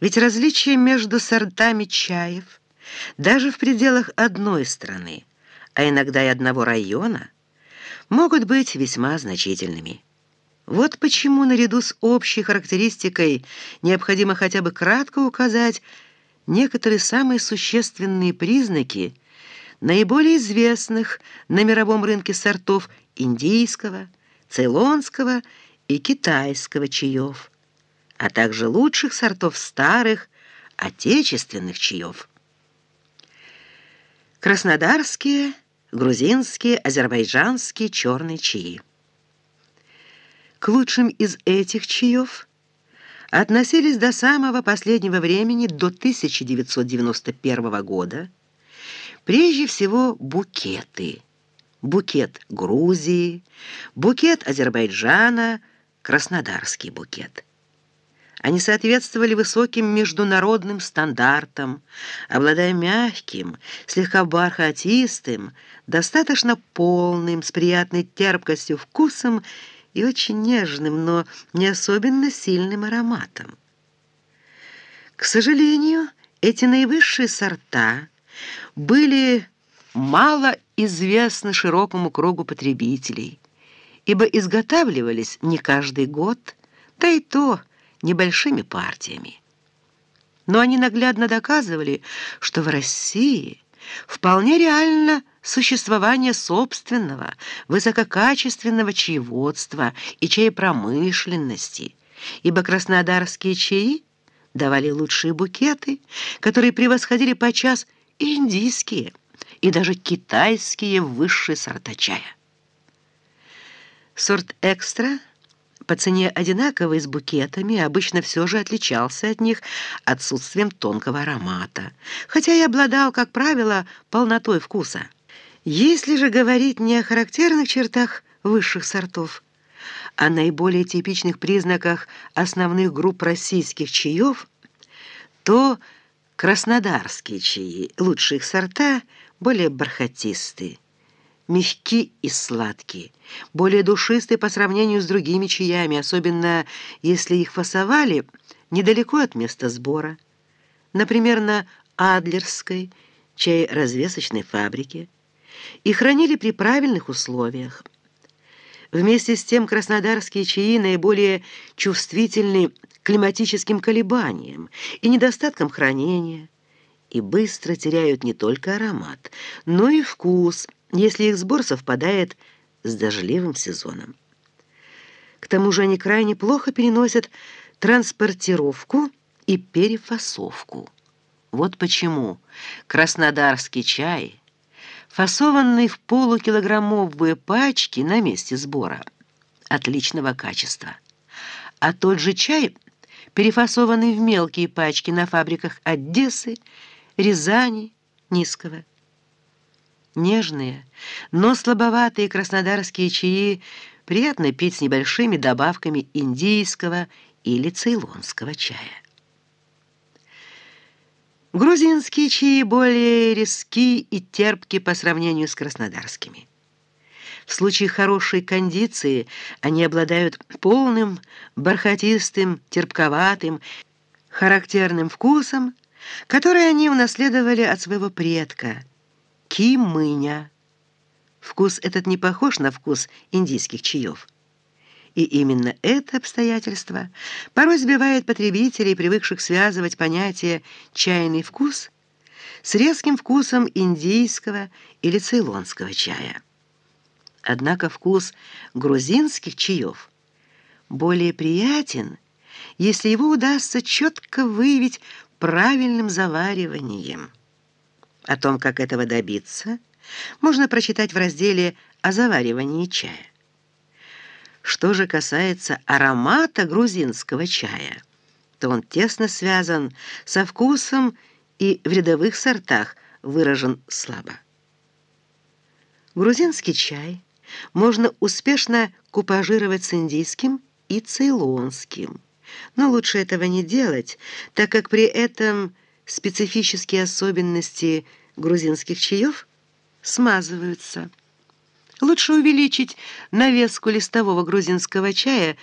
Ведь различия между сортами чаев, даже в пределах одной страны, а иногда и одного района, могут быть весьма значительными. Вот почему наряду с общей характеристикой необходимо хотя бы кратко указать некоторые самые существенные признаки наиболее известных на мировом рынке сортов индийского, цейлонского и китайского чаев а также лучших сортов старых, отечественных чаев. Краснодарские, грузинские, азербайджанские черные чаи. К лучшим из этих чаев относились до самого последнего времени, до 1991 года, прежде всего букеты. Букет Грузии, букет Азербайджана, краснодарский букет – они соответствовали высоким международным стандартам, обладая мягким, слегка бархатистым, достаточно полным, с приятной терпкостью вкусом и очень нежным, но не особенно сильным ароматом. К сожалению, эти наивысшие сорта были мало известны широкому кругу потребителей, ибо изготавливались не каждый год, да и то – небольшими партиями. Но они наглядно доказывали, что в России вполне реально существование собственного, высококачественного чаеводства и чаепромышленности, ибо краснодарские чаи давали лучшие букеты, которые превосходили подчас индийские, и даже китайские высшие сорта чая. Сорт «Экстра» по цене одинаковый с букетами, обычно все же отличался от них отсутствием тонкого аромата, хотя и обладал, как правило, полнотой вкуса. Если же говорить не о характерных чертах высших сортов, а о наиболее типичных признаках основных групп российских чаев, то краснодарские чаи, лучшие их сорта, более бархатистые мягки и сладкие, более душистые по сравнению с другими чаями, особенно если их фасовали недалеко от места сбора. Например, на Адлерской чай-развесочной фабрике и хранили при правильных условиях. Вместе с тем краснодарские чаи наиболее чувствительны климатическим колебаниям и недостаткам хранения, и быстро теряют не только аромат, но и вкус – если их сбор совпадает с дождливым сезоном. К тому же они крайне плохо переносят транспортировку и перефасовку. Вот почему краснодарский чай, фасованный в полукилограммовые пачки на месте сбора, отличного качества, а тот же чай, перефасованный в мелкие пачки на фабриках Одессы, Рязани, Низкого, Нежные, но слабоватые краснодарские чаи приятно пить с небольшими добавками индийского или цейлонского чая. Грузинские чаи более резки и терпки по сравнению с краснодарскими. В случае хорошей кондиции они обладают полным, бархатистым, терпковатым, характерным вкусом, который они унаследовали от своего предка – кимыня. Вкус этот не похож на вкус индийских чаев. И именно это обстоятельство порой сбивает потребителей, привыкших связывать понятие «чайный вкус» с резким вкусом индийского или цейлонского чая. Однако вкус грузинских чаев более приятен, если его удастся четко выявить правильным завариванием. О том, как этого добиться, можно прочитать в разделе о заваривании чая. Что же касается аромата грузинского чая, то он тесно связан со вкусом и в рядовых сортах выражен слабо. Грузинский чай можно успешно купажировать с индийским и цейлонским, но лучше этого не делать, так как при этом специфические особенности грузинских чаев смазываются. Лучше увеличить навеску листового грузинского чая